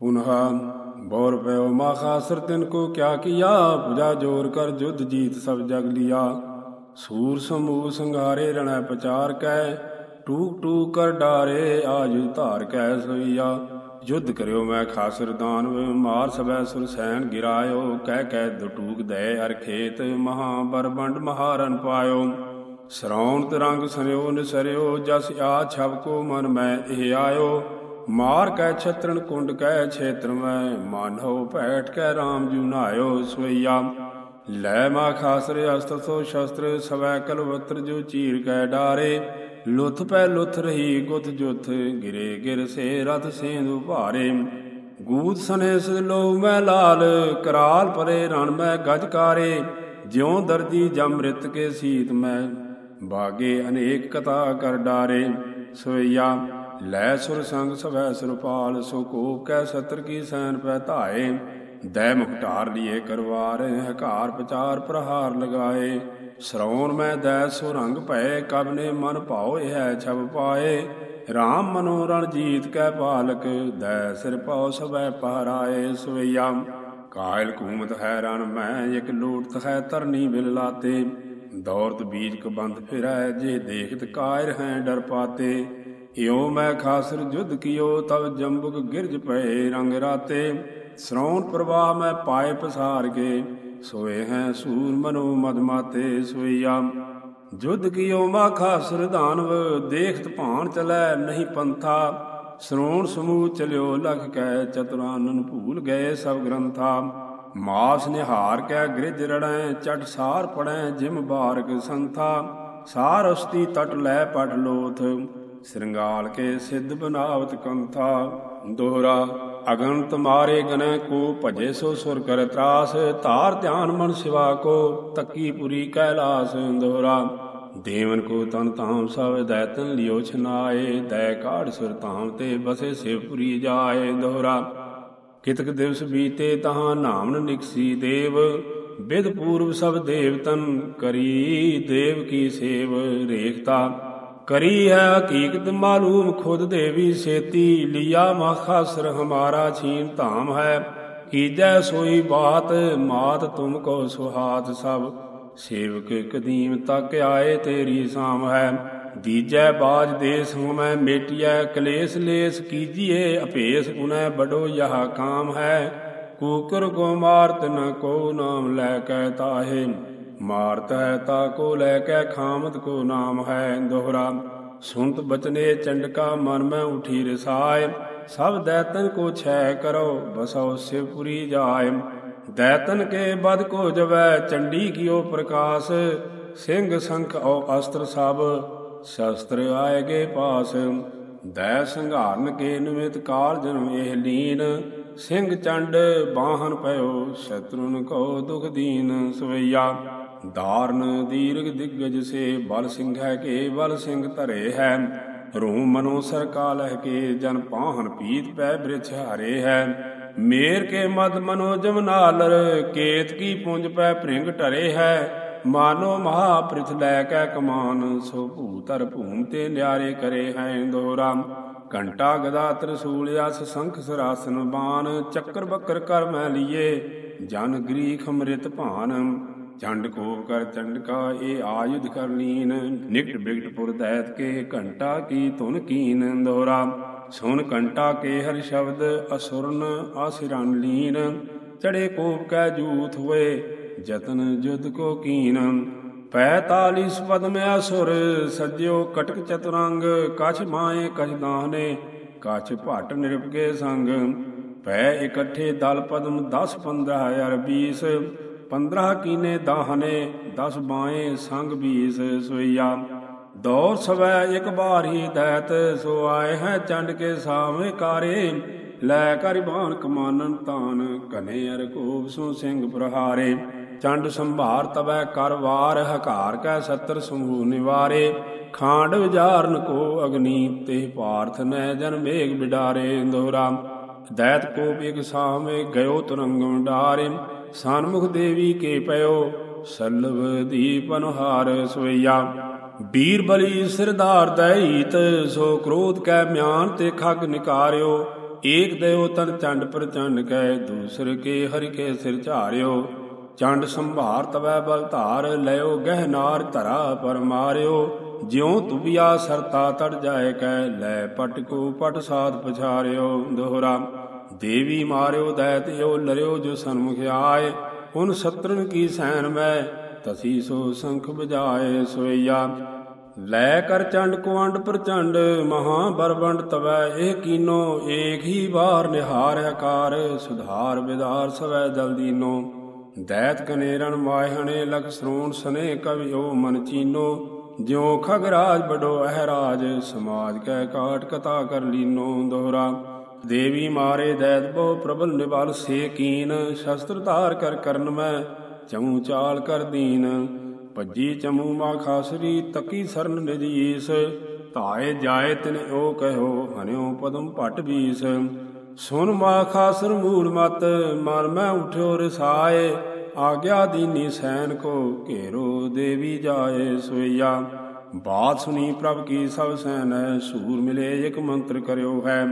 ਪੁਨਹਾ, bore ਪਇਓ ਮਾਖਾਸਰ ਤਿਨ ਕੋ ਕਿਆ ਕੀਆ, ਪੁਜਾ ਜੋਰ ਕਰ ਜੁਧ ਜੀਤ ਸਭ ਜਗ ਲਿਆ। ਸੂਰ ਸਮੂਹ ਸੰਘਾਰੇ ਰਣੈ ਪਚਾਰ ਕੈ, ਟੂਕ ਟੂਕ ਕਰ ਡਾਰੇ, ਆਜ ਧਾਰ ਕੈ ਸੋਈਆ। ਯੁੱਧ ਕਰਿਓ ਮੈਂ ਖਾਸਰ ਦਾਨਵ ਮਾਰ ਸਬੈ ਸੁਰ ਸੈਨ ਗਿਰਾਇਓ, ਕਹਿ ਕਹਿ ਦੁਟੂਕ ਦੈ ਅਰ ਖੇਤ, ਮਹਾ ਬਰਬੰਡ ਮਹਾਰਨ ਪਾਇਓ। ਸਰਾਉਣ ਤਰੰਗ ਸਰਿਓ, ਨਿਸਰਿਓ, ਜਸ ਆ ਛਬ ਕੋ ਮਨ ਮੈਂ ਇਹ ਆਇਓ। ਮਾਰ ਕੈ ਛਤਰਨ ਕੁੰਡ ਕੈ ਛੇਤਰ ਮੈਂ। ਮਾਨੋ ਭੈਟ ਕੈ RAM ਜੂ ਨਾਇਓ ਸੋਈਆ ਲੈ ਮਾ ਖਾਸਰ ਅਸਤਰ ਸੋ ਸ਼ਸਤਰ, ਸਵੈ ਕਲਵਤਰ ਜੋ ਚੀਰ ਕੈ ਡਾਰੇ। ਲੁਥ ਪੈ ਲੁਥ ਰਹੀ ਗੁੱਤ ਜੁੱਥ, ਗਿਰੇ ਗਿਰ ਸੇ ਰਥ ਸੇਂਦੂ ਭਾਰੇ ਗੂਤ ਸਨੇ ਲੋ ਮੈਂ ਲਾਲ, ਕਰਾਲ ਪਰੇ ਰਣ ਮੈਂ ਗਜਕਾਰੇ ਜਿਉ ਦਰਦੀ ਜਮ੍ਰਿਤ ਕੇ ਸੀਤ ਮੈਂ, ਬਾਗੇ ਅਨੇਕ ਕਥਾ ਕਰ ਡਾਰੇ। ਸੋਈਆ ਲੈ ਸੁਰ ਸੰਗ ਸਵੈ ਸੁਰਪਾਲ, ਸੋ ਕੋ ਕੈ ਸਤਰ ਕੀ ਸੈਨ ਪੈ ਧਾਏ। ਦੈ ਮੁਖਟਾਰ ਲੀਏ ਕਰਵਾਰ, ਹਕਾਰ ਪਚਾਰ ਪ੍ਰਹਾਰ ਲਗਾਏ। ਸਰੌਣ ਮੈਂ ਦੈ ਸੁਰੰਗ ਭੈ ਕਬ ਨੇ ਮਨ ਭਾਉ ਹੈ ਛਬ ਪਾਏ। RAM ਮਨੋ ਰਣ ਜੀਤ ਕੈ ਪਾਲਕ, ਦੈ ਸਿਰ ਪਾਉ ਸਭੈ ਪਹਰਾਏ। ਸਵਈਆ, ਕਾਇਲ ਕੂਮਤ ਹੈ ਰਣ ਮੈਂ, ਇਕ ਲੋਟ ਹੈ ਤਰਨੀ ਬਿਲ ਲਾਤੇ। ਦੌਰਤ ਬੀਜ ਕਬੰਧ ਫਿਰੈ, ਜੇ ਦੇਖਤ ਕਾਇਰ ਹੈ ਡਰ ਪਾਤੇ। ਇਉ ਮੈਂ ਖਾਸਰ ਜੁਧ ਕੀਓ ਤਬ ਜੰਬੁਕ ਗਿਰਜ ਪਏ ਰੰਗ ਰਾਤੇ। ਸਰੌਣ ਪ੍ਰਵਾਹ ਮੈਂ ਪਾਏ ਪਸਾਰ ਕੇ, ਸੋਏ ਹੈ ਸੂਰ ਮਨੋ ਮਦ ਮਾਤੇ ਸੋਈਆ ਜੁਧ ਮਾ ਖਾਸਰ ਦਾਨਵ, ਦੇਖਤ ਭਾਣ ਚਲੈ ਨਹੀਂ ਪੰਥਾ। ਸਰੋਣ ਸਮੂਹ ਚਲਿਓ ਲਖ ਕੈ ਚਤੁਰਾਨਨ ਭੂਲ ਗਏ ਸਭ ਗ੍ਰੰਥਾ। ਮਾਸ ਨਿਹਾਰ ਕੈ ਗ੍ਰਿਜ ਰੜੈ, ਚਟ ਸਾਰ ਪੜੈ ਜਿਮ ਬਾਰਕ ਸੰਥਾ। ਸਾਰ ਉਸਤੀ ਤਟ ਲੈ ਪਟ ਲੋਥ ਸ਼ਿੰਗਾਲ ਕੇ ਸਿੱਧ ਬਨਾਵਤ ਕੰਥਾ, ਦੋਹਰਾ, ਅਗੰਤ ਮਾਰੇ ਗਨੈ ਕੋ ਭਜੇ ਸੋ ਸੁਰ ਕਰ ਤਰਾਸ, ਧਾਰ ਧਿਆਨ ਮਨ ਸਿਵਾ ਕੋ, ਤੱਕੀ ਪੁਰੀ ਕੈਲਾਸ, ਦੋਹਰਾ। ਦੇਵਨ ਕੋ ਤਨ ਤਾਮ ਸਭ ਦੈਤਨ ਲਿਓ ਛਨਾਏ, ਦੈ ਕਾੜ ਸੁਰ ਤਾਮ ਤੇ ਬਸੇ ਸਿਵਪੁਰੀ ਜਾਏ, ਦੋਹਰਾ। ਕਿਤਕ ਦਿਵਸ ਬੀਤੇ ਤਹਾਂ ਨਾਮਨ ਨਿਕਸੀ ਦੇਵ, ਬਿਦ ਪੂਰਵ ਸਭ ਦੇਵਤਨ ਕਰੀ ਦੇਵ ਕੀ ਸੇਵ ਰੇਖਤਾ। ਕਰੀ ਹੈ ਹਕੀਕਤ ਮਾਲੂਮ, ਖੁਦ ਦੇਵੀ ਸੇਤੀ ਲਿਆ ਮਖਾਸਰ ਹਮਾਰਾ ਛੀਨ ਧਾਮ ਹੈ। ਕੀਜੈ ਸੋਈ ਬਾਤ, ਮਾਤ ਤੁਮ ਕੋ ਸੁਹਾਤ ਸਭ। ਸੇਵਕ ਕਦੀਮ ਤੱਕ ਆਏ ਤੇਰੀ ਸਾਮ ਹੈ। ਦੀਜੈ ਬਾਜ ਦੇਸ ਹੂੰ ਮੈਂ ਮੇਟਿਐ, ਕਲੇਸ਼ ਲੇਸ ਕੀਜੀਏ ਅਪੇਸ਼ ਉਨੈ ਬੜੋ ਯਹਾ ਕਾਮ ਹੈ। ਕੂਕਰ ਕੋ ਮਾਰਤ ਨ ਕੋ ਨਾਮ ਲੈ ਕੈ ਤਾਹੇ। ਮਾਰਤ ਹੈ ਤਾ ਕੋ ਲੈ ਕੇ ਖਾਮਤ ਕੋ ਨਾਮ ਹੈ ਦੋਹਰਾ। ਸੁਨਤ ਬਚਨੇ ਚੰਡਕਾ ਮਨ ਮੈਂ ਉਠੀ ਰਸਾਇ ਸਭ ਦੈਤਨ ਕੋ ਛੈ ਕਰੋ, ਬਸੋ ਸਿਵਪੁਰੀ ਜਾਏ। ਦੈਤਨ ਕੇ ਬਦ ਕੋ ਜਵੈ, ਚੰਡੀ ਕੀਓ ਪ੍ਰਕਾਸ਼। ਸਿੰਘ ਸੰਖ ਔ ਅਸਤਰ ਸਭ, ਸ਼ਸਤਰ ਆਏਗੇ ਪਾਸ। ਦੈ ਸੰਘਾਰਨ ਕੇ ਨਿਮਿਤ ਕਾਲ ਜਨਮ ਇਹ ਲੀਨ। ਸਿੰਘ ਚੰਡ ਬਾਹਨ ਪਇਓ, ਸ਼ਤਰੁਨ ਕੋ ਦੁਖ ਦੀਨ ਸਵਈਆ। ਧਾਰਨ ਦੀਰਗ ਦਿਗਜ ਸੇ ਬਲ ਸਿੰਘੈ ਕੇ ਬਲ ਸਿੰਘ ਧਰੇ ਹੈ। ਰੂਮ ਮਨੋ ਸਰਕਾ ਲਹਿ ਕੇ ਜਨ ਪਾਹਨ ਪੀਤ ਪੈ ਬ੍ਰਿਛ ਹਾਰੇ ਹੈ। ਮੇਰ ਕੇ ਮਦ ਮਨੋ ਜਮਨਾਲਰ ਕੇਤ ਕੀ ਪੁੰਜ ਪੈ ਭ੍ਰਿੰਗ ਟਰੇ ਹੈ। ਮਾਨੋ ਮਹਾ ਪ੍ਰਿਥ ਲੈ ਕੈ ਕਮਾਨ, ਸੋ ਭੂਤਰ ਭੂਮ ਤੇ ਨਿਆਰੇ ਕਰੇ ਹੈ ਦੋਰਾ। ਘੰਟਾ ਗਦਾ ਤ੍ਰਿਸੂਲ ਅਸ ਸੰਖ ਸਰਾਸਨ ਬਾਣ, ਚੱਕਰ ਬੱਕਰ ਕਰ ਮੈਂ ਲੀਏ। ਜਨ ਗ੍ਰੀਖ ਅੰਮ੍ਰਿਤ ਭਾਨ ਚੰਡ ਕੋਪ ਕਰ ਚੰਡਕਾ ਏ ਆਯੁਧ ਕਰ ਲੀਨ। ਨਿਕਟ ਬਿਗਟ ਪੁਰ ਦੈਤ ਕੇ ਘੰਟਾ ਕੀ ਧੁਨ ਕੀਨ ਦੋਰਾ। ਸੁਨ ਘੰਟਾ ਕੇ ਹਰ ਸ਼ਬਦ ਅਸੁਰਨ ਆਸਿਰਨ ਲੀਨ। ਚੜੇ ਕੋਪ ਕੈ ਜੂਥ ਹੋਏ, ਜਤਨ ਜੁਦ ਕੋ ਕੀਨ। 45 ਪਦਮ ਮੈਂ ਅਸੁਰ, ਸਜਿਓ ਕਟਕ ਚਤੁਰੰਗ, ਕਛ ਮਾਏ ਕਛ ਦਾਹਨੇ, ਕਛ ਭਟ ਨਿਰਪਕੇ ਸੰਗ। ਪੈ ਇਕੱਠੇ ਦਲ ਪਦਮ 10 15 ਹਜ਼ਾਰ 20 15 ਕੀਨੇ ਦਾਹਨੇ 10 ਬਾਏ ਸੰਗ 20 ਸੋਈਆ। ਦੌਰ ਸਵੈ ਇਕ ਬਾਰ ਹੀ ਦੈਤ ਸੋ ਆਏ ਹੈ ਚੰਡ ਕੇ ਸਾਵੇਂ ਕਾਰੇ। ਲੈ ਕਰ ਬਾਣ ਕਮਾਨਨ ਤਾਨ ਕਨੇ ਅਰ ਕੋਪ ਸੋ ਸਿੰਘ ਪ੍ਰਹਾਰੇ। ਚੰਡ ਸੰਭਾਰ ਤਵੈ ਕਰ ਵਾਰ, ਹਕਾਰ ਕੈ ਸਤਰ ਸਮੂਹ ਨਿਵਾਰੇ। ਖਾਂਡ ਵਿਚਾਰਨ ਕੋ ਅਗਨੀ, ਤੇ ਪਾਰਥ ਨੈ ਜਨ ਮੇਘ ਬਿਡਾਰੇ। ਦੋਰਾ ਦੈਤ ਕੋਪ ਇਕ ਸਾਵੇਂ ਗਇਓ ਤੁਰੰਗਮ ਡਾਰੇ। ਸਨਮੁਖ ਦੇਵੀ ਕੇ ਪਇਓ, ਸਲਵ ਦੀਪਨ ਹਾਰ ਸੋਈਆ ਬੀਰ ਬਲੀ ਸਿਰਧਾਰ ਦੈਤ ਸੋ ਕ੍ਰੋਧ ਕੈ ਮਿਆਨ ਤੇ ਖਗ ਨਿਕਾਰਿਓ। ਏਕ ਦਇਓ ਤਨ ਚੰਡ ਪ੍ਰਚੰਡ ਕੈ, ਦੂਸਰ ਕੇ ਹਰਿ ਕੇ ਸਿਰ ਝਾਰਿਓ। ਚੰਡ ਸੰਭਾਰ ਤਵੈ ਬਲ ਧਾਰ ਲਿਓ ਗਹਿ ਨਾਰ ਧਰਾ ਪਰ ਮਾਰਿਓ। ਜਿਉ ਤੁਬਿਆ ਸਰਤਾ ਤੜ ਜਾਏ ਕੈ, ਲੈ ਪਟ ਕੋ ਪਟ ਸਾਧ ਪਛਾਰਿਓ ਦੋਹਰਾ। ਦੇਵੀ ਮਾਰਿਓ ਦੈਤ ਓ ਲਰਿਓ, ਜੋ ਸਨਮੁਖ ਆਏ ਉਨ ਸਤਰਨ ਕੀ ਸੈਨ ਮੈਂ, ਤਸੀ ਸੋ ਸੰਖ ਬਜਾਏ ਸੋਈਆ। ਲੈ ਕਰ ਚੰਡ ਕੁਵੰਡ ਪ੍ਰਚੰਡ, ਮਹਾ ਬਰਬੰਡ ਤਵੈ, ਇਹ ਕੀਨੋ, ਏਕ ਹੀ ਵਾਰ ਨਿਹਾਰ ਆਕਾਰ ਸੁਧਾਰ ਵਿਦਾਰ ਸਵੈ ਜਲ ਦੀਨੋ। ਦੈਤ ਕਨੇਰਨ ਮਾਇਹਣੇ ਲਖ ਸਰੂਣ ਸਨੇ ਕਵਿਓ, ਮਨ ਚੀਨੋ। ਜਿਉ ਖਗਰਾਜ ਬਡੋ ਅਹਰਾਜ, ਸਮਾਜ ਕੈ ਕਾਟ ਕਤਾ ਕਰ ਲੀਨੋ ਦੋਹਰਾ। ਦੇਵੀ ਮਾਰੇ ਦੈਤ ਬਹੁ ਪ੍ਰਬਲ ਨਿਵਾਲ ਸੇ ਕੀਨ, ਸ਼ਸਤਰ ਧਾਰ ਕਰ ਕਰਨ ਮੈਂ ਚਮੂ ਚਾਲ ਕਰ ਦੀਨ। ਭੱਜੀ ਚਮੂ ਮਾ ਖਾਸਰੀ ਤਕੀ ਸਰਨ ਨਿਜ ਈਸ, ਧਾਏ ਜਾਏ ਤਿਨ ਓ ਕਹਿਓ ਹਨਿਓ ਪਦਮ ਭਟ ਬੀਸ ਸੁਨ ਮਾ ਖਾਸਰ ਮੂਲ ਮਤ, ਮਨ ਮੈਂ ਉਠਿਓ ਰਸਾਏ, ਆਗਿਆ ਦੀਨੀ ਸੈਨ ਕੋ ਘੇਰੋ ਦੇਵੀ ਜਾਏ ਸੋਈਆ ਬਾਤ ਸੁਣੀ ਪ੍ਰਭ ਕੀ ਸਭ ਸੈਨ ਸੂਰ ਮਿਲੇ ਇਕ ਮੰਤਰ ਕਰਿਓ ਹੈ।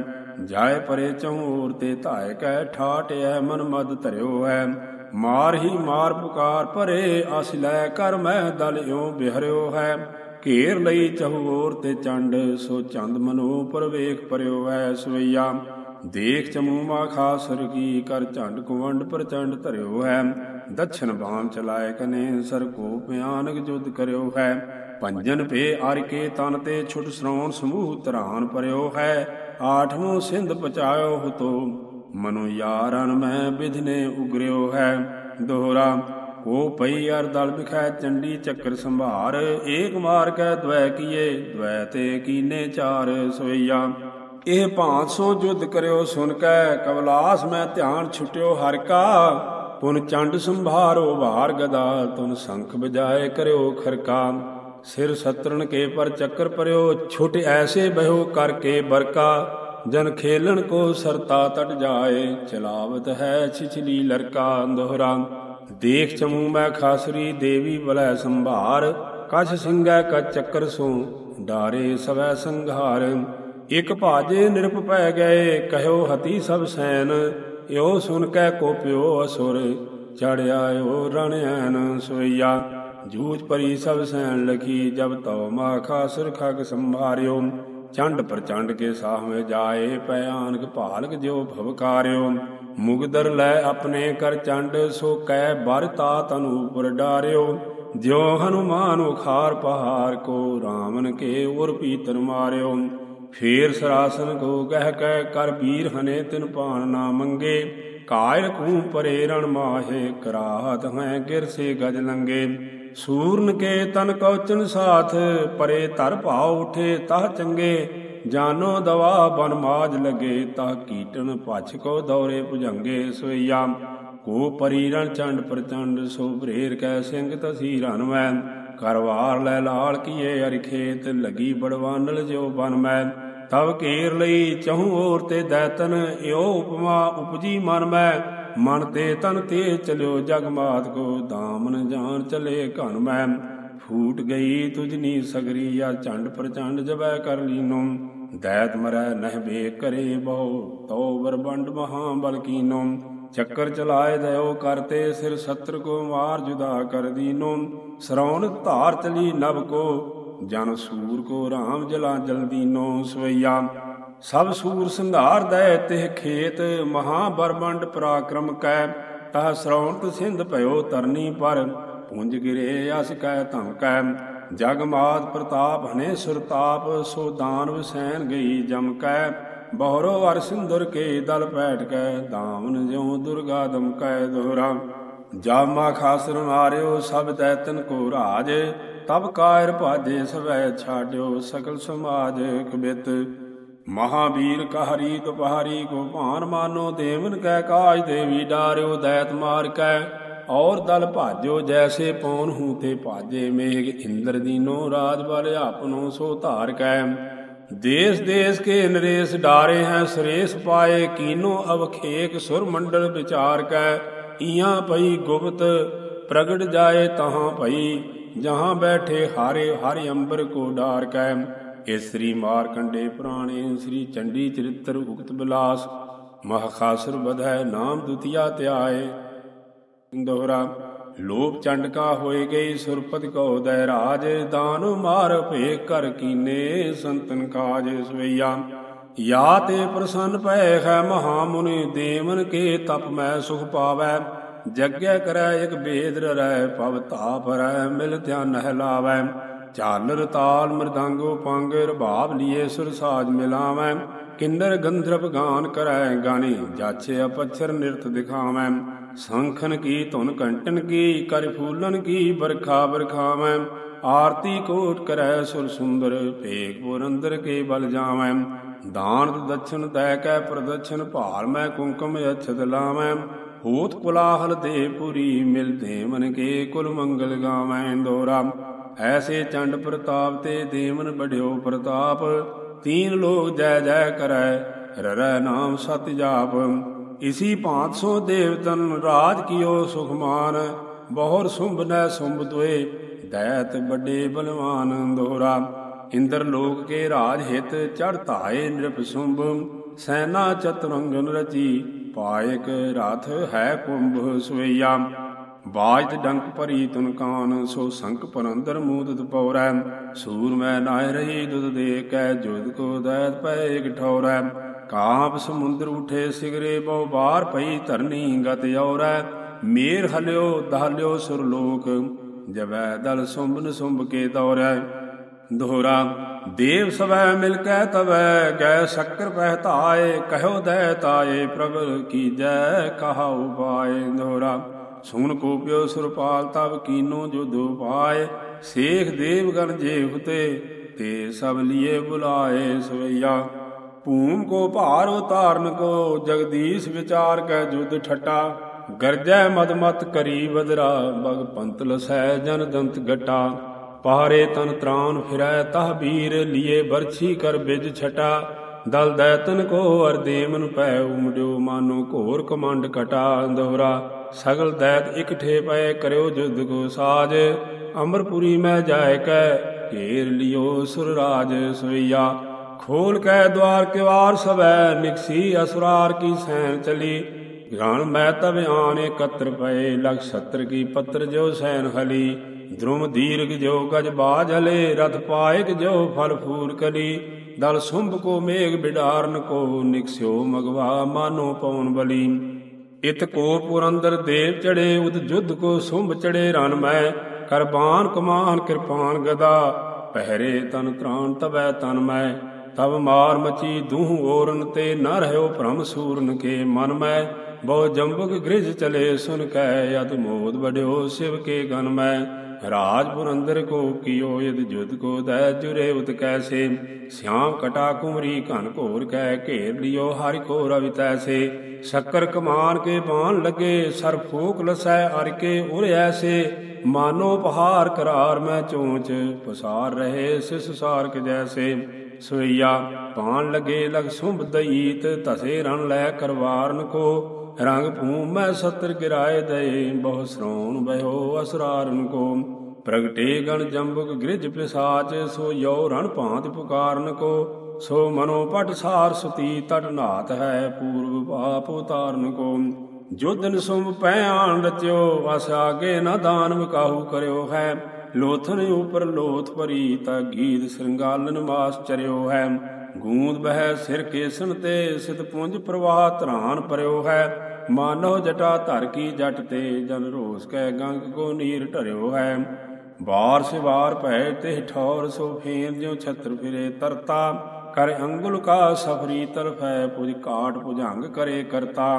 ਜਾਏ ਪਰੇ ਚਹੂਰ ਤੇ ਧਾਇ ਕੈ ਠਾਟਿਐ ਮਨ ਮਦ ਧਰਿਓ ਹੈ ਮਾਰ ਹੀ ਮਾਰ ਪੁਕਾਰ ਭਰੇ, ਅਸ ਲੈ ਕਰ ਮੈਂ ਦਲ ਇਉ ਬਿਹਰਿਓ ਹੈ। ਘੇਰ ਲਈ ਚਹੂਰ ਤੇ ਚੰਡ, ਸੋ ਚੰਦ ਮਨੋ ਪਰਵੇਖ ਪਰਿਓ ਹੈ ਸਵਈਆ। ਦੇਖ ਚਮੂ ਮਾ ਖਾਸਰ ਕੀ ਕਰ ਝੰਡ ਕੁਵੰਡ ਪ੍ਰਚੰਡ ਧਰਿਓ ਹੈ। ਦਛਨ ਬਾਮ ਚਲਾਏ ਕਨੇ, ਸਰ ਕੋ ਭਿਆਨਕ ਜੁਦ ਕਰਿਓ ਹੈ। ਪੰਜਨ ਪੇ ਅਰ ਕੇ ਤਨ ਤੇ ਛੁਟ ਸਰਾਉਣ ਸਮੂਹ ਧਰਾਨ ਪਰਿਓ ਹੈ। ਆਠਵੋਂ ਸਿੰਧ ਪਚਾਇਓ ਹਤੋ, ਮਨੁ ਯਾਰਨ ਮੈਂ ਵਿਧਨੇ ਉਗਰਿਓ ਹੈ। ਦੋਹਰਾ, ਕੋ ਪਈ ਅਰ ਦਲ ਬਿਖੈ ਚੰਡੀ ਚੱਕਰ ਸੰਭਾਰ, ਏਕ ਮਾਰ ਕੈ ਦ્વੈ ਕੀਏ ਦ્વੈ ਤੇ ਕੀਨੇ ਚਾਰ ਸੋਈਆ। ਇਹ ਭਾਂਤ ਸੋ ਜੁਦ ਕਰਿਓ ਸੁਨ ਕੈ ਕਵਲਾਸ ਮੈਂ ਧਿਆਨ ਛੁਟਿਓ ਹਰ ਕਾ। ਪੁਨ ਚੰਡ ਸੰਭਾਰੋ ਭਾਰ ਗਦਾ, ਤੁਨ ਸੰਖ ਬਜਾਏ ਕਰਿਓ ਖਰਕਾ ਸਿਰ ਸਤਰਣ ਕੇ ਪਰ ਚੱਕਰ ਪਰਿਓ, ਛੁਟ ਐਸੇ ਬਹਿਓ ਕਰਕੇ ਬਰਕਾ। ਜਨ ਖੇਲਣ ਕੋ ਸਰਤਾ ਟਟ ਜਾਏ, ਚਲਾਵਤ ਹੈ ਛਿਛਲੀ ਲਰਕਾ ਦੋਹਰਾ। ਦੇਖ ਚਮੂ ਮੈਂ ਖਾਸਰੀ, ਦੇਵੀ ਬਲੈ ਸੰਭਾਰ। ਕਛ ਸਿੰਘੈ ਕ ਚੱਕਰ ਸੋ, ਡਾਰੇ ਸਵੈ ਸੰਘਾਰ। ਇਕ ਭਾਜੇ ਨਿਰਪ ਪੈ ਗਏ, ਕਹਿਓ ਹਤੀ ਸਭ ਸੈਨ। ਇਓ ਸੁਨ ਕੈ ਪਿਓ ਅਸੁਰ ਚੜਿਆ ਓ ਰਣ ਐਨ ਸੋਈਆ ਜੂਝ ਭਰੀ ਸਭ ਸੈਣ ਲਖੀ, ਜਬ ਤਉ ਮਾ ਖਾਸਰ ਖਗ ਸੰਭਾਰਿਓ। ਚੰਡ ਪ੍ਰਚੰਡ ਕੇ ਸਾਹਵੇਂ ਜਾਏ ਪੈ ਭਾਲਕ ਜਿਉ ਭਵਕਾਰਿਓ ਮੁਗਦਰ ਲੈ ਆਪਣੇ ਕਰ ਚੰਡ, ਸੋ ਕਹਿ ਬਰ ਤਾ ਤਨੂ ਉਪਰ ਡਾਰਿਓ। ਜਿਉ ਹਨੂਮਾਨ ਉਖਾਰ ਪਹਾਰ ਕੋ ਰਾਮਨ ਕੇ ਉਰ ਪੀਤਨ ਮਾਰਿਓ। ਫੇਰ ਸਰਾਸਨ ਕੋ ਕਹਿ ਕਹਿ ਕਰ ਵੀਰ ਹਨੇ ਤਿਨ ਪਾਣ ਨਾ ਮੰਗੇ। ਕਾਇਰ ਕੂ ਪਰੇ ਰਣ ਮਾਹੇ ਕਰਾਹਤ ਹੈ ਗਿਰ ਸੇ ਗਜ ਲੰਗੇ। ਸੂਰਨ ਕੇ ਤਨ ਕੌਚਨ ਸਾਥ, ਪਰੇ ਧਰ ਭਾਉ ਉਠੇ ਤਹ ਚੰਗੇ। ਜਾਨੋ ਦਵਾ ਬਨ ਮਾਜ ਲਗੇ ਤਾ ਕੀਟਨ ਪਛ ਕੋ ਦੌਰੇ ਭੁਜੰਗੇ ਸੋਈਆ ਕੋ ਪਰੀਰਣ ਚੰਡ ਪ੍ਰਚੰਡ, ਸੋ ਭਰੇਰ ਕੈ ਸਿੰਘ ਤਸੀ ਰਨਵੈ ਕਰਵਾਰ ਲੈ ਲਾਲ ਕੀਏ ਅਰਖੇਤ ਲਗੀ ਬੜਵਾਨਲ ਜੋ ਬਨ ਮੈਂ। ਤਵ ਘੇਰ ਲਈ ਚਹੂ ਔਰ ਤੇ ਦੈਤਨ ਇਓ ਉਪਮਾ ਉਪਜੀ ਮਨ ਮੈਂ। ਮਨ ਤੇ ਤਨ ਤੇ ਚਲਿਓ ਜਗ ਮਾਤ ਕੋ, ਦਾਮਨ ਜਾਨ ਚਲੇ ਘਨ ਮੈਂ। ਫੂਟ ਗਈ ਤੁਜਨੀ ਸਗਰੀ, ਆ ਚੰਡ ਪ੍ਰਚੰਡ ਜਬੈ ਕਰ ਲੀਨੋ। ਦੈਤ ਮਰੈ ਨਹਿ ਬੇ ਕਰੇ ਬਹੁ ਤੋ ਵਰਬੰਡ ਮਹਾ ਬਲ ਕੀਨੋ। ਚੱਕਰ ਚਲਾਏ ਦਇਓ ਕਰਤੇ ਸਿਰ ਸਤਰ ਕੋ ਮਾਰ ਜੁਦਾ ਕਰ ਦੀਨੋ। ਸਰੌਣ ਧਾਰ ਚਲੀ ਨਭ ਕੋ ਜਨ ਸੂਰ ਕੋ ਰਾਮ ਜਲਾ ਜਲਦੀਨੋ ਸਵਈਆ। ਸਭ ਸੂਰ ਸੰਧਾਰ ਦੈ ਤਿਹ ਖੇਤ, ਮਹਾ ਬਰਮੰਡ ਪਰਾਕਰਮ ਕੈ। ਤਹ ਸਰੌਣਤ ਸਿੰਧ ਭਇਓ ਤਰਨੀ ਪਰ, ਪੁੰਜ ਗਿਰੇ ਅਸ ਕੈ ਧਮਕੈ ਜਗ ਪ੍ਰਤਾਪ ਹਨੇ ਸੁਰਤਾਪ ਸੋ ਦਾਨਵ ਸੈਨ ਗਈ ਜਮ ਕੈ। ਬਹਰੋ ਅਰ ਸਿੰਦਰ ਕੇ ਦਲ ਪੈਠ ਕੈ, ਦਾਮਨ ਜਿਉ ਦੁਰਗਾ ਦਮਕੈ ਦੋਹਰਾ। ਜਾਮਾ ਖਾਸਰ ਮਾਰਿਓ ਸਭ ਤੈਤਨ ਕੋ ਰਾਜ। ਤਬ ਕਾਇਰ ਭਾਜੇ ਸਵੈ ਛਾਡਿਓ ਸਕਲ ਸਮਾਜ ਕਬਿਤ। ਮਹਾਵੀਰ ਕਹਰੀ ਤੁਪਹਾਰੀ ਗੋਪਾਨ ਮਾਨੋ ਦੇਵਨ ਕੈ ਕਾਜ ਦੇਵੀ ਡਾਰਿਓ ਦੈਤ ਮਾਰ ਕੈ। ਔਰ ਦਲ ਭਾਜੋ ਜੈਸੇ ਪੌਨ ਹੂ ਤੇ ਭਾਜੇ ਮੇਘ ਇੰਦਰ ਦੀਨੋ ਰਾਜ ਬਲ ਆਪਨੋ ਸੋ ਧਾਰ ਕੈ। ਦੇਸ ਦੇਸ ਕੇ ਨਰੇਸ ਡਾਰੇ ਹੈ ਸਰੇਸ ਪਾਏ ਕੀਨੋ ਅਵਖੇਕ ਸੁਰ ਮੰਡਲ ਵਿਚਾਰ ਕੈ। ਈਆਂ ਪਈ ਗੁਪਤ ਪ੍ਰਗਟ ਜਾਏ ਤਹਾਂ ਭਈ ਜਹਾਂ ਬੈਠੇ ਹਾਰੇ ਹਰਿ ਅੰਬਰ ਕੋ ਡਾਰ ਕੈ ਇਸ ਸ੍ਰੀ ਮਾਰਕੰਡੇ ਪੁਰਾਣੇ, ਸ੍ਰੀ ਚੰਡੀ ਚਰਿਤ੍ਰ ਉਕਤ ਬਿਲਾਸ। ਮਹਾਖਾਸਰ ਬਧੈ ਨਾਮ ਦੁਤੀਆ ਧਿਆਏ। ਦੋਹਰਾ, ਲੋਭ ਚੰਡਕਾ ਹੋਏ ਗਈ ਸੁਰਪਤ ਕੋ ਦੈ ਰਾਜ ਦਾਨ ਮਾਰ ਭੇ ਕਰ ਕੀਨੇ, ਸੰਤਨ ਕਾਜ ਸਵਈਆ। ਯਾ ਤੇ ਪ੍ਰਸੰਨ ਪੈ ਹੈ ਮਹਾ ਮੁਨੀ, ਦੇਵਨ ਕੇ ਤਪ ਮੈਂ ਸੁਖ ਪਾਵੈ। ਜਗਿਆ ਕਰੈ ਇਕ ਬੇਦ ਰਹਿ ਪਵ ਤਾਪ ਰਹਿ, ਮਿਲ ਧਿਆਨ ਨਹਿ ਲਾਵੈ। ਚਾਲਰ ਤਾਲ ਮਰਦੰਗੋ ਪੰਗ, ਰਭਾਵ ਲੀਏ ਸੁਰ ਸਾਜ ਮਿਲਾਵੈ। ਕਿੰਨਰ ਗੰਧਰਵ ਗਾਨ ਕਰੈ ਗਾਣੀ ਜਾਛੇ ਅਪਛਰ ਨਿਰਤ ਦਿਖਾਵੈ। ਸੰਖਨ ਕੀ ਧੁਨ ਕੰਟਨ ਕੀ, ਕਰ ਫੂਲਨ ਕੀ ਬਰਖਾ ਬਰਖਾਵੈ। ਆਰਤੀ ਕੋਟ ਕਰੈ ਸੁਰ ਸੁੰਦਰ, ਭੇਗ ਪੁਰ ਕੇ ਬਲ ਜਾਵੈ। ਦਾਨ ਦਛਨ ਦੈ ਕੈ ਪ੍ਰਦਛਨ, ਭਾਲ ਮੈਂ ਕੁੰਕਮ ਅਛਤ ਲਾਵੈ। ਹੋਤ ਕੁਲਾਹਲ ਦੇ ਪੁਰੀ ਮਿਲਦੇ ਮਨ ਕੇ ਕੁਲ ਮੰਗਲ ਗਾਵੈ ਦੋਰਾ। ਐਸੇ ਚੰਡ ਪ੍ਰਤਾਪ ਤੇ ਦੇਵਨ ਬੜਿਓ ਪ੍ਰਤਾਪ, ਤੀਨ ਲੋਕ ਜੈ ਜੈ ਕਰੈ, ਰਰੈ ਨਾਮ ਸਤ ਜਾਪ। ਇਸੀ ਭਾਂਤ ਸੋ ਦੇਵਤਨ ਰਾਜ ਕੀਓ ਸੁਖਮਾਨ, ਬਹੁਰ ਸੁੰਭ ਨੈ ਸੁੰਭ ਦੁਏ ਦੈਤ ਵੱਡੇ ਬਲਵਾਨ ਦੋਰਾ। ਇੰਦਰ ਲੋਕ ਕੇ ਰਾਜ ਹਿਤ ਚੜਤਾਏ ਧਾਏ ਨਿਰਪ ਸੈਨਾ ਚਤੁਰੰਗਨ ਰਚੀ ਪਾਇਕ ਰਥ ਹੈ ਕੁੰਭ ਸਵਈਆ। ਬਾਜਤ ਡੰਕ ਭਰੀ ਤੁਨ ਕਾਨ, ਸੋ ਸੰਕ ਪਰੰਦਰ ਮੂਦਤ ਪੌਰੈ ਸੂਰ ਮੈਂ ਨਾਇ ਰਹੀ ਦੁਦ ਦੇ ਕੈ ਜੁਦ ਕੋ ਦੈਤ ਪੈ ਇਕ ਠੌਰੈ। ਕਾਪ ਸਮੁੰਦਰ ਉਠੇ ਸਿਗਰੇ, ਬਹੁ ਬਾਰ ਪਈ ਧਰਨੀ ਗਤ ਔਰੈ। ਮੇਰ ਹਲਿਓ, ਦਹਲਿਓ ਸੁਰ ਲੋਕ ਜਬੈ ਦਲ ਸੁੰਭਨ ਸੁੰਭ ਕੇ ਦੌਰੈ। ਦੋਹਰਾ ਦੇਵ ਸਵੈ ਮਿਲ ਕੈ ਤਵੈ ਗੈ ਸ਼ੱਕਰ ਪਹਿ ਧਾਏ ਕਹਿਓ ਦੈ ਤਾਏ, ਪ੍ਰਭ ਕੀ ਜੈ ਕਹਾ ਉਪਾਏ ਦੋਹਰਾ ਕੋ ਪਿਓ ਸੁਰਪਾਲ ਤਬ ਕੀਨੋ ਜੋ ਪਾਏ। ਸੇਖ ਦੇਵ ਗਣ ਜੇ ਹੁਤੇ, ਤੇ ਸਭ ਲੀਏ ਬੁਲਾਏ ਸਵਈਆ। ਭੂਮ ਕੋ ਭਾਰ ਉਤਾਰਨ ਕੋ, ਜਗਦੀਸ਼ ਵਿਚਾਰ ਕੈ ਜੁਦ ਠਟਾ। ਗਰਜੈ ਮਦਮਤ ਕਰੀ ਬਦਰਾ, ਬਗ ਪੰਤ ਲਸੈ ਜਨ ਦੰਤ ਗਟਾ ਪਾਰੇ ਤਨ ਤਰਾਨ ਫਿਰੈ, ਤਹ ਵੀਰ ਲੀਏ ਬਰਛੀ ਕਰ ਬਿਜ ਛਟਾ। ਦਲ ਦੈਤਨ ਕੋ ਅਰਦੇਮਨ ਪੈ ਉਮੜਿਓ, ਮਾਨੋ ਘੋਰ ਕਮੰਡ ਕਟਾ ਦੋਹਰਾ ਸਗਲ ਦੈਤ ਇਕਠੇ ਪਏ ਕਰਿਓ ਜੁਦ ਕੋ ਸਾਜ। ਅਮਰਪੁਰੀ ਮੈਂ ਜਾਇ ਕੈ, ਘੇਰ ਲਿਓ ਸੁਰ ਰਾਜ ਸੁਈਆ ਖੋਲ ਕੈ ਦਵਾਰ ਕਿਵਾਰ ਸਵੈ, ਨਿਕਸੀ ਅਸੁਰਾਰ ਕੀ ਸੈਨ ਚਲੀ। ਗ੍ਰਾਣ ਮੈਂ ਤਬ ਆਨ ਕਤਰ ਪਏ, ਲਖ 70 ਕੀ ਪੱਤਰ ਜੋ ਸੈਨ ਹਲੀ। ਦ੍ਰੁਮ ਦੀਰਘ ਜੋ ਗਜ ਬਾਜ ਹਲੇ ਰਥ ਪਾਇਕ ਜੋ ਫਲ ਫੂਲ ਕਲੀ ਦਲ ਸੁੰਭ ਕੋ ਮੇਘ ਬਿਡਾਰਨ ਕੋ ਨਿਕਸਿਓ ਮਗਵਾ, ਮਾਨੋ ਪਉਨ ਬਲੀ। ਇਤ ਕੋ ਪੁਰੰਦਰ ਦੇਵ ਚੜੇ, ਉਦ ਜੁਧ ਕੋ ਸੁੰਭ ਚੜੇ ਰਨ ਮੈਂ। ਕਰਬਾਨ ਕਮਾਨ ਕਿਰਪਾਨ ਗਦਾ, ਪਹਿਰੇ ਤਨ ਤ੍ਰਾਣ ਤਬੈ ਤਨ ਮੈਂ। ਤਬ ਮਾਰ ਮਚੀ ਦੂਹ ਓਰਨ ਤੇ ਨ ਰਹਿਓ ਭ੍ਰਮ ਸੂਰਨ ਕੇ ਮਨ ਮੈਂ। ਬਹੁ ਜੰਬਕ ਗ੍ਰਿਜ ਚਲੇ, ਸੁਨ ਕੈ ਅਤ ਮੋਦ ਬੜਿਓ ਸਿਵ ਕੇ ਗਨ ਮੈਂ। ਰਾਜ ਪੁਰੰਦਰ ਕੋ ਕੀਓ ਯਦ ਜੁਦ ਕੋ ਦੈ ਜੁਰੇ ਉਤ ਕੈਸੇ। ਸਿਆਮ ਕਟਾ ਕੁਮਰੀ ਘਨ ਘੋਰ ਕੈ ਘੇਰ ਲਿਓ ਹਰਿ ਕੋ ਰਵਿ ਤੈਸੇ। ਸ਼ੱਕਰ ਕਮਾਨ ਕੇ ਬਾਣ ਲਗੇ, ਸਰ ਫੂਕ ਲਸੈ ਅਰ ਕੇ ਉਰ ਐਸੇ। ਮਾਨੋ ਪਹਾਰ ਕਰਾਰ ਮੈਂ ਚੋਂਚ, ਪਸਾਰ ਰਹੇ ਸਿਸ ਸਾਰਕ ਜੈਸੇ। ਸਵਈਆ, ਬਾਣ ਲਗੇ ਲਗ ਸੁੰਭ ਦਈਤ, ਧਸੇ ਰਣ ਲੈ ਕਰਵਾਰਨ ਕੋ। ਰੰਗ ਭੂਮ ਮੈਂ ਸਤਰ ਗਿਰਾਏ ਦਏ ਬਹੁ ਸ੍ਰੋਣ ਬਹਿਓ ਅਸਰਾਰਨ ਕੋ। ਪ੍ਰਗਟੇ ਗਣ ਜੰਬਕ ਗ੍ਰਿਜ ਪਿਸਾਚ, ਸੋ ਯੋ ਰਣ ਭਾਂਤ ਪੁਕਾਰਨ ਕੋ। ਸੋ ਮਨੋ ਪਟ ਸਾਰ ਸੁਤੀ ਤਟ ਨਾਤ ਹੈ ਪੂਰਬ ਪਾਪ ਉਤਾਰਨ ਕੋ। ਜੋਦਨ ਸੁਮ ਪੈ ਆਣ ਰਚਿਓ ਅਸ ਆਗੇ ਨਾ ਦਾਨ ਕਾਹੂ ਕਰਿਓ ਹੈ। ਲੋਥਨ ਉਪਰ ਲੋਥ ਭਰੀ ਤਾ ਗੀਤ ਸ਼੍ਰਿੰਗਾਲਨ ਮਾਸ ਚਰਿਓ ਹੈ। ਗੂੰਦ ਬਹਿ ਸਿਰ ਕੇਸਨ ਤੇ, ਸਿਤ ਪੁੰਜ ਪ੍ਰਵਾਹ ਧਰਾਨ ਪਰਿਓ ਹੈ। ਮਾਨੋ ਜਟਾ ਧਰ ਕੀ ਜਟ ਤੇ ਜਨ ਰੋਸ ਕੈ ਗੰਗ ਕੋ ਨੀਰ ਢਰਿਓ ਹੈ। ਬਾਰ ਸਿਵਾਰ ਭੈ ਤੇ ਠੌਰ ਸੋ ਫੇਰ ਜਿਉ ਛਤਰ ਫਿਰੇ ਤਰਤਾ। ਕਰ ਅੰਗੁਲ ਕਾ ਸਫਰੀ ਤਰਫੈ ਪੁਜ ਕਾਟ ਪੁਜੰਗ ਕਰੇ ਕਰਤਾ।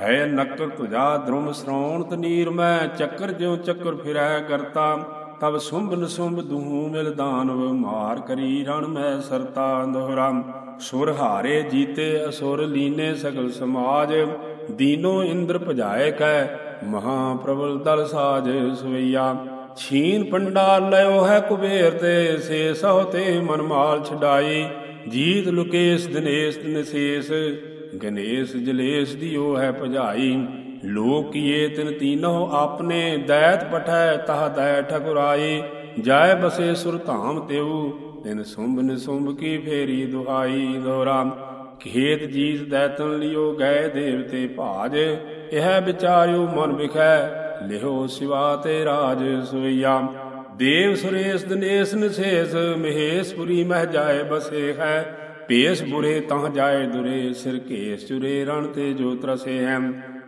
ਹੈ ਨਕਰ ਤੁਜਾ ਦ੍ਰੁਮ ਸ੍ਰੋਣ ਨੀਰ ਮੈਂ ਚੱਕਰ ਜਿਉ ਚੱਕਰ ਫਿਰੈ ਕਰਤਾ। ਤਬ ਸੁੰਭ ਨਸੁੰਭ ਦੂਹ ਮਿਲ ਦਾਨਵ ਮਾਰ ਕਰੀ ਰਣ ਮੈਂ ਸਰਤਾ ਦੋਹਰਾ। ਸੁਰ ਹਾਰੇ ਜੀਤੇ ਅਸੁਰ ਲੀਨੇ ਸਗਲ ਸਮਾਜ। ਦੀਨੋ ਇੰਦਰ ਭਜਾਏ ਕੈ ਮਹਾ ਪ੍ਰਬਲ ਦਲ ਸਾਜ ਸਵਈਆ। ਛੀਨ ਪੰਡਾ ਲਿਓ ਹੈ ਕੁਬੇਰ ਤੇ, ਸੇ ਸਹੁ ਤੇ ਮਨਮਾਲ ਛਡਾਈ। ਜੀਤ ਲੁਕੇਸ਼ ਦਿਨੇਸ਼ ਨਸੇਸ, ਗਣੇਸ਼ ਜਲੇਸ਼ ਦਿਓ ਹੈ ਭਜਾਈ। ਲੋਕ ਕੀਏ ਤਿਨ ਤੀਨੋ ਆਪਨੇ, ਦੈਤ ਪਠੈ ਤਹ ਦੈ ਠਕੁਰਾਈ। ਜਾਇ ਬਸੇ ਸੁਰ ਧਾਮ ਤੇਉ, ਤਿਨ ਸੁੰਭ ਨਿਸੁੰਭ ਕੀ ਫੇਰੀ ਦੁਹਾਈ ਦੋਰਾ। ਖੇਤ ਜੀਤ ਦੈਤਨ ਲਿਓ ਗਏ ਦੇਵਤੇ ਭਾਜ, ਇਹ ਵਿਚਾਰਿਓ ਮਨ ਵਿਖੈ, ਲਿਹੋ ਸਿਵਾ ਤੇ ਰਾਜ ਸੁਈਆ ਦੇਵ ਸੁਰੇਸ਼ ਦਿਨੇਸ਼ ਨਿਸ਼ੇਸ਼, ਮਹੇਸ਼ਪੁਰੀ ਮਹਿ ਜਾਏ ਬਸੇ ਹੈ। ਭੇਸ ਬੁਰੇ ਤਹ ਜਾਏ ਦੁਰੇ, ਸਿਰ ਕੇਸ ਚੁਰੇ ਰਣ ਤੇ ਜੋ ਤਰਸੇ ਹੈ।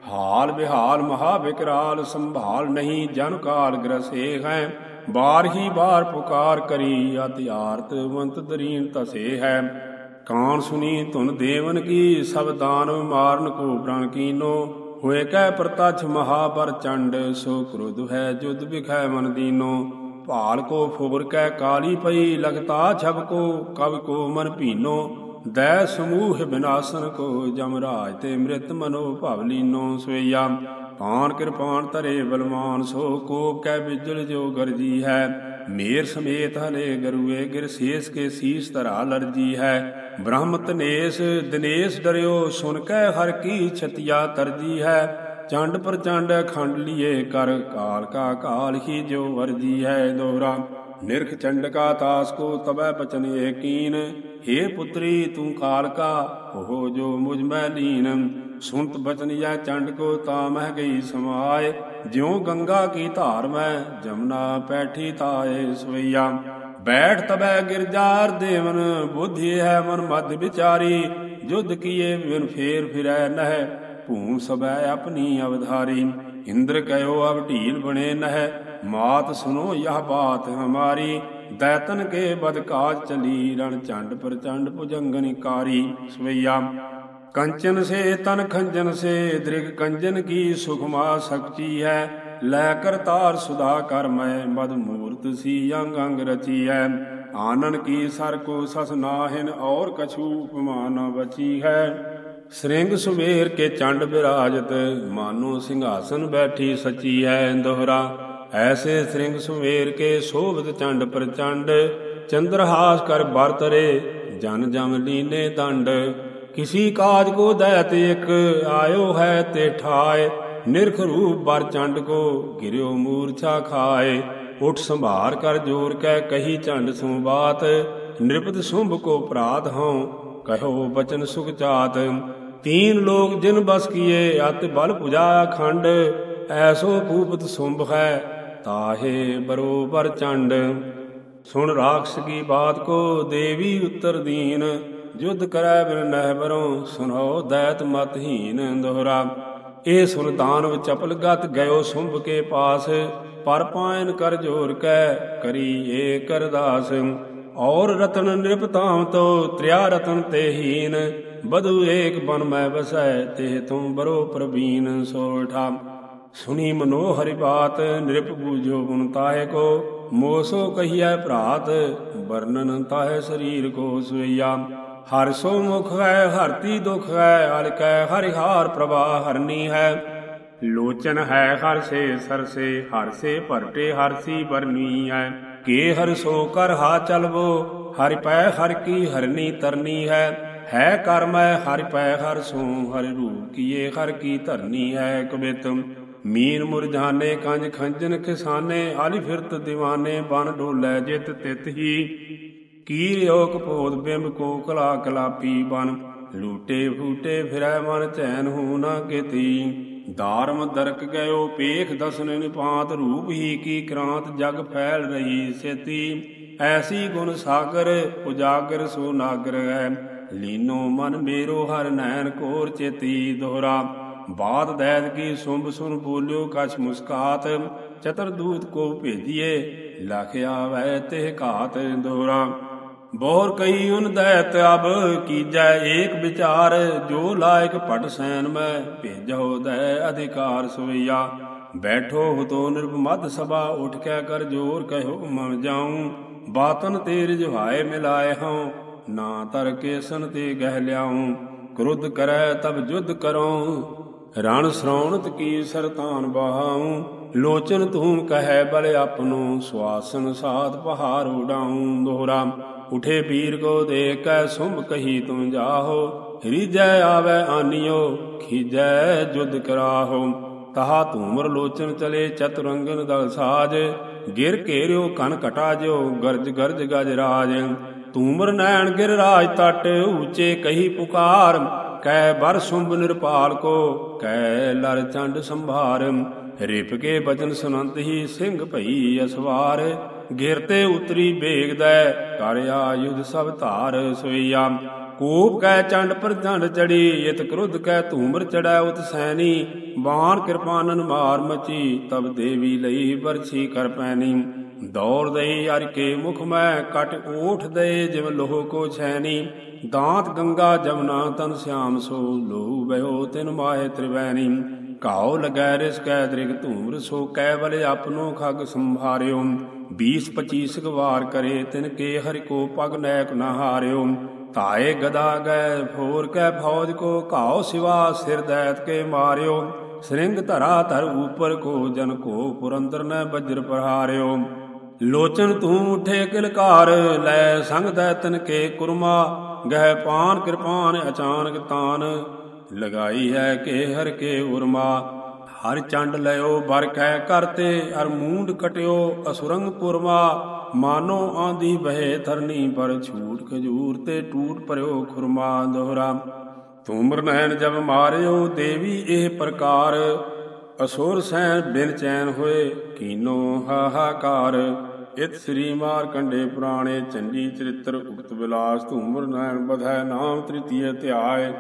ਹਾਲ ਬਿਹਾਲ ਮਹਾ ਵਿਕਰਾਲ ਸੰਭਾਲ ਨਹੀਂ ਜਨ ਕਾਲ ਗ੍ਰਸੇ ਹੈ। ਬਾਰ ਹੀ ਬਾਰ ਪੁਕਾਰ ਕਰੀ, ਅਤਿ ਆਰਤ ਵੰਤ ਦਰੀਨ ਤਸੇ ਹੈ। ਕਾਨ ਸੁਨੀ ਧੁਨ ਦੇਵਨ ਕੀ, ਸਭ ਦਾਨ ਮਾਰਨ ਕੋ ਪ੍ਰਣ ਕੀਨੋ। ਹੋਏ ਕੈ ਪ੍ਰਤਛ ਮਹਾ ਪਰ ਚੰਡ, ਸੋ ਕ੍ਰੋਧ ਹੈ ਜੁਦ ਵਿਖੈ ਮਨ ਦੀਨੋ। ਭਾਲ ਕੋ ਫੁਬਰ ਕੈ ਕਾਲੀ ਪਈ, ਲਗਤਾ ਛਬ ਕੋ, ਕਵ ਕੋ ਮਨ ਭੀਨੋ। ਦੈ ਸਮੂਹ ਬਿਨਾਸਨ ਕੋ, ਜਮ ਰਾਜ ਤੇ ਮ੍ਰਿਤ ਮਨੋ ਭਵ ਲੀਨੋ। ਸੋਈਆ ਪਾਨ ਕਿਰਪਾਨ ਤਰੇ ਬਲਵਾਨ, ਸੋ ਕੋਪ ਕੈ ਬਿਜਲ ਜੋ ਗਰਜੀ ਹੈ। ਮੇਰ ਸਮੇਤ ਹਲੇ ਗਰੂਏ, ਗਿਰ ਸੇਸ ਕੇ ਸੀਸ ਧਰਾ ਲਰਜੀ ਹੈ। ਬ੍ਰਹਮ ਤਨੇਸ ਦਿਨੇਸ਼ ਡਰਿਓ, ਸੁਨ ਕੈ ਹਰ ਕੀ ਛਤਿਆ ਤਰਜੀ ਹੈ। ਚੰਡ ਪ੍ਰਚੰਡ ਖੰਡ ਲੀਏ ਕਰ ਕਾਲ ਕਾ ਕਾਲ ਹੀ ਜੋ ਵਰਜੀ ਹੈ ਦੋਹਰਾ ਨਿਰਖ ਚੰਡ ਕਾ ਤਾਸ ਕੋ ਤਬੈ ਬਚਨ ਏਕੀਨ। हे ਪੁੱਤਰੀ ਤੂੰ ਕਾਲ ਕਾ ਹੋ ਜੋ ਮੁਝ ਮੈਂ ਲੀਨ ਸੁਨਤ ਬਚਨ ਯਾ ਚੰਡ ਕੋ ਤਾ ਮਹਿ ਗਈ ਸਮਾਏ। ਜਿਉ ਗੰਗਾ ਕੀ ਧਾਰ ਮੈਂ, ਜਮਨਾ ਪੈਠੀ ਤਾਏ ਸਵਈਆ। ਬੈਠ ਤਬੈ ਗਿਰਜਾਰ ਦੇਵਨ, ਬੁੱਧੀ ਹੈ ਮਨ ਮਦ ਵਿਚਾਰੀ, ਜੁਧ ਕੀਏ ਵਿਨ ਫੇਰ ਫਿਰੈ ਨਹਿ, ਭੂਮ ਸਬੈ ਆਪਣੀ ਅਵਧਾਰੀ, ਇੰਦਰ ਕਯੋ ਅਬ ਢੀਲ ਬਣੇ ਨਹਿ, ਮਾਤ ਸੁਨੋ ਯਹ ਬਾਤ ਹਮਾਰੀ, ਦੈਤਨ ਕੇ ਬਦਕਾਜ ਚਲੀ, ਰਣ ਚੰਡ ਪ੍ਰਚੰਡ ਭੁਜੰਗਨਿਕਾਰੀ ਸਵਈਆ। ਕੰਚਨ ਸੇ, ਤਨ ਖੰਜਨ ਸੇ, ਦ੍ਰਿਗ ਕੰਜਨ ਕੀ ਸੁਖਮਾ ਸਕਤੀ ਹੈ ਲੈ ਕਰ ਤਾਰ ਸੁਧਾ ਕਰ ਮੈਂ, ਮਦ ਮੂਰਤ ਸੀ ਅੰਗ ਅੰਗ ਰਚੀ ਆਨਨ ਕੀ ਸਰ ਕੋ ਸਸ ਨਾਹਿਨ ਔਰ ਕਛੂ ਉਪਮਾ ਨ ਬਚੀ ਹੈ ਸ੍ਰਿੰਗ ਸੁਵੇਰ ਕੇ ਚੰਡ ਬਿਰਾਜਤ, ਮਾਨੋ ਸਿੰਘਾਸਨ ਬੈਠੀ ਸਚੀ ਹੈ ਦੋਹਰਾ। ਐਸੇ ਸ੍ਰਿੰਗ ਸੁਵੇਰ ਕੇ ਸੋਭਤ ਚੰਡ ਪ੍ਰਚੰਡ, ਚੰਦਰਹਾਸ ਕਰ ਵਰਤਰੇ ਜਨ ਜਮ ਲੀਨੇ ਦੰਡ। ਕਿਸੀ ਕਾਜ ਕੋ ਦੈਤ ਇਕ, ਆਇਓ ਹੈ ਤੇ ਠਾਏ ਨਿਰਖ ਰੂਪ ਬਰ ਚੰਡ ਕੋ, ਗਿਰਿਓ ਮੂਰਛਾ ਖਾਏ। ਉਠ ਸੰਭਾਰ ਕਰ ਜੋਰ ਕੈ, ਕਹੀ ਚੰਡ ਸੋ ਬਾਤ। ਨਿਰਪਤ ਸੁੰਭ ਕੋ ਪ੍ਰਾਤ ਹਉ, ਕਹੋ ਬਚਨ ਸੁਖ ਚਾਤ। ਤੀਨ ਲੋਕ ਜਿਨ ਬਸ ਕੀਏ, ਅਤ ਬਲ ਪੁਜਾ ਖੰਡ ਐਸੋ ਭੂਪਤ ਸੁੰਭ ਹੈ, ਤਾਹੇ ਬਰੋਬਰ ਚੰਡ। ਸੁਣ ਰਾਖਸ ਕੀ ਬਾਤ ਕੋ, ਦੇਵੀ ਉਤਰ ਦੀਨ। ਜੁਧ ਕਰੈ ਬਿਨ ਨਹਿ ਬਰੋ ਸੁਨੋ ਦੈਤ ਮਤਹੀਨ ਦੋਹਰਾ। ਇਹ ਸੁਨ ਦਾਨਵ ਚਪਲ ਗਤ ਗਇਓ ਸੁੰਭ ਕੇ ਪਾਸ, ਪਰ ਪਾਇਨ ਕਰ ਜੋਰ ਕੈ ਕਰੀ ਏ ਕਰਦਾਸ ਔਰ ਰਤਨ ਨਿਰਪਤਾਮ ਤੋ ਤ੍ਰਿਆ ਰਤਨ ਤੇ ਹੀਨ, ਬਧੂ ਏਕ ਬਨ ਮੈਂ ਬਸੈ ਤੇ ਤੂੰ ਬਰੋ ਪ੍ਰਬੀਨ ਸੋਠਾ ਸੁਣੀ ਮਨੋ ਹਰਿ ਬਾਤ, ਨਿਰਪ ਬੂਝੋ ਗੁਣ ਤਾਏ ਕੋ ਮੋਸੋ ਕਹੀਐ ਭਰਾਤ ਵਰਨਨ ਤਾਏ ਸਰੀਰ ਕੋ ਸੋਈਆ। ਹਰ ਸੋ ਮੁਖ ਹੈ ਹਰਤੀ ਦੁਖ ਹੈ ਅਲ ਕੈ ਹਰਿਹਾਰ ਪ੍ਰਭਾ ਹਰਨੀ ਹੈ। ਲੋਚਨ ਹੈ ਹਰ ਸੇ ਸਰਸੇ ਹਰ ਸੇ ਭਰਟੇ ਹਰ ਸੀ ਬਰਨੀ ਹੈ। ਕੇ ਹਰ ਸੋ ਕਰ ਹਾ ਚਲਵੋ, ਹਰਿ ਪੈ ਹਰ ਕੀ ਹਰਨੀ ਤਰਨੀ ਹੈ। ਹੈ ਕਰਮੈ ਹਰਿ ਪੈ ਹਰ ਸੋ, ਹਰਿ ਰੂਪ ਕੀਏ ਹਰ ਕੀ ਧਰਨੀ ਹੈ ਕਬਿਤ ਮੀਨ ਮੁਰਝਾਨੇ ਕੰਜ ਖੰਜਨ ਕਿਸਾਨੇ ਆਲੀ ਫਿਰਤ ਦੀਵਾਨੇ ਬਨ ਡੋਲੇ ਜਿਤ ਤਿਤ ਹੀ। ਕੀ ਓਕ ਪੋਦ ਬਿੰਬ ਕੋ ਕਲਾ ਕਲਾਪੀ ਬਨ? ਲੂਟੇ ਫੂਟੇ ਫਿਰੈ ਮਨ ਚੈਨ ਹੋ ਨਾ ਕੀਤੀ ਧਾਰਮ ਦਰਕ ਗਇਓ ਪੇਖ ਦਸਨ ਨਿਪਾਤ, ਰੂਪ ਹੀ ਕੀ ਕ੍ਰਾਂਤ ਜਗ ਫੈਲ ਰਹੀ ਸੇਤੀ। ਐਸੀ ਗੁਣ ਸਾਗਰ ਉਜਾਗਰ ਸੋ ਨਾਗਰ ਹੈ। ਲੀਨੋ ਮਨ ਮੇਰੋ ਹਰ ਨੈਣ ਕੋਰ ਚੇਤੀ ਦੋਹਰਾ। ਬਾਤ ਦੈਦ ਕੀ ਸੁੰਭ ਸੁਨ ਬੋਲਿਓ ਕਛ ਮੁਸਕਾਤ। ਚਤਰ ਦੂਤ ਕੋ ਭੇਜੀਏ, ਲਖ ਆਵੈ ਤੇ ਘਾਤ ਦੋਹਰਾ। ਬੋਰ ਕਈ ਉਨ ਦੈਤ ਕੀਜੈ ਏਕ ਵਿਚਾਰ, ਜੋ ਲਾਇਕ ਪਟ ਸੈਨ ਮੈਂ ਭੇਜੋ ਦੈ ਅਧਿਕਾਰ ਸੋਈਆ। ਬੈਠੋ ਹੁਤੋ ਨਿਰਭਮਦ ਸਭਾ, ਉਠ ਕੇ ਕਰ ਜੋਰ ਕਹਿਓ ਮਨ ਜਾਉ। ਬਾਤਨ ਤੇ ਰਿਜਵਾਏ ਮਿਲਾਏ ਹਉ, ਨਾ ਤਰ ਕੇਸਨ ਤੇ ਗਹਿ ਲਿਆਉ। ਕ੍ਰੁੱਧ ਕਰੈ ਤਬ ਜੁਧ ਕਰਉ, ਰਣ ਸ਼੍ਰੌਣਤ ਕੀ ਸਰਤਾਨ ਬਹਾਉ। ਲੋਚਨ ਤੂੰ ਕਹੈ ਬਲ ਆਪਨੋ ਸਵਾਸਨ ਸਾਧ ਪਹਾਰ ਉਡਾਉ ਦੋਹਰਾ। ਉਠੇ ਪੀਰ ਕੋ ਦੇਖੈ ਸੁੰਭ ਕਹੀ ਤੁਮ ਜਾਹੋ ਰੀਜੈ ਆਵੈ ਆਨਿਓ, ਖੀਜੈ ਜੁਦ ਕਰਾਹੋ। ਤਹਾ ਧੂਮਰ ਲੋਚਨ ਚਲੇ ਚਤੁਰੰਗਨ ਦਲ ਸਾਜ, ਗਿਰ ਘੇਰਿਓ ਕਨ ਘਟਾ ਜਿਓ, ਗਰਜ ਗਰਜ ਗਜ ਰਾਜ। ਤੂਮਰ ਨੈਣ ਗਿਰ ਰਾਜ ਤਟ, ਉੱਚੇ ਕਹੀ ਪੁਕਾਰ। ਕੈ ਬਰ ਸੁੰਭ ਨਿਰਪਾਲ ਕੋ, ਕੈ ਲਰ ਚੰਡ ਸੰਭਾਰ। ਰਿਪ ਕੇ ਬਚਨ ਸੁਨੰਤ ਹੀ ਸਿੰਘ ਭਈ ਅਸਵਾਰ। ਗਿਰ ਤੇ ਉਤਰੀ ਬੇਗਦੈ ਕਰ ਆਯੁਧ ਸਭ ਧਾਰ ਸੋਈਆ। ਕੋਪ ਕੈ ਚੰਡ ਪਰ ਚੜੀ, ਇਤ ਕ੍ਰੁੱਧ ਕੈ ਧੂਮਰ ਚੜੈ ਉਤ ਸੈਨੀ ਬਾਣ ਕਿਰਪਾਨਨ ਮਾਰ ਮਚੀ, ਤਬ ਦੇਵੀ ਲਈ ਵਰਛੀ ਕਰ ਪੈਨੀ ਦੌੜ ਦਈ ਅਰ ਕੇ ਮੁਖ ਮੈਂ, ਕਟ ਓਠ ਦੇ ਜਿਵ ਲੋਹ ਕੋ ਛੈਨੀ ਦਾਂਤ ਗੰਗਾ ਜਮਨਾ ਤਨ ਸਿਆਮ ਸੋ ਲੋ ਬਹਿਓ ਤਿਨ ਮਾਏ ਤ੍ਰਿਵੈਨੀ ਘਾਉ ਲਗੈ ਰਿਸ ਕੈ ਦ੍ਰਿਗ ਧੂਮਰ, ਸੋ ਕੈ ਆਪਨੋ ਖਗ ਸੰਭਾਰਿਓ। 20 25 ਵਾਰ ਕਰੇ, ਤਿਨ ਕੇ ਹਰਿ ਕੋ ਪਗ ਨੈਕ ਨਾ ਹਾਰਿਓ। ਧਾਏ ਗਦਾ ਗੈ, ਫੋਰ ਕੈ ਫੌਜ ਕੋ ਘਾਉ ਸਿਵਾ, ਸਿਰ ਦੈਤ ਕੇ ਮਾਰਿਓ। ਸ੍ਰਿੰਗ ਧਰਾ ਧਰ ਉਪਰ ਕੋ, ਜਨ ਕੋ ਪੁਰੰਦਰ ਨ ਬਜਰ ਪ੍ਰਹਾਰਿਓ। ਲੋਚਨ ਤੂੰ ਉਠੇ ਕਿਲਕਾਰ, ਲੈ ਸੰਗ ਦੈਤਨ ਕੇ ਕੁਰਮਾ। ਗਹਿ ਪਾਨ ਕਿਰਪਾਨ ਅਚਾਨਕ ਤਾਨ, ਲਗਾਈ ਹੈ ਕੇ ਹਰ ਕੇ ਉਰਮਾ। ਹਰ ਚੰਡ ਲਿਓ ਬਰ ਕੈ ਕਰਤੇ ਅਰ ਮੂੰਡ ਕਟਿਓ, ਅਸੁਰੰਗ ਪੁਰਮਾ, ਮਾਨੋ ਆਂਦੀ ਬਹਿ, ਧਰਨੀ ਪਰ ਛੂਟ ਖਜੂਰ ਤੇ ਟੂਟ ਪਰਿਓ ਖੁਰਮਾ ਦੋਹਰਾ। ਤੂਮਰ ਨੈਣ ਜਬ ਮਾਰਿਓ, ਦੇਵੀ ਇਹ ਪ੍ਰਕਾਰ। ਅਸੁਰ ਸੈਨ ਬਿਨ ਚੈਨ ਹੋਏ, ਕੀਨੋ ਹਾਹਾਕਾਰ। ਇਤ ਸ੍ਰੀ ਮਾਰ ਪੁਰਾਣੇ ਚੰਡੀ ਚਰਿਤ੍ਰ ਉਕਤ ਵਿਲਾਸ ਧੂਮਰ ਨੈਣ ਬਧੈ ਨਾਮ ਤ੍ਰਿਤੀਯ ਧਿਆਏ।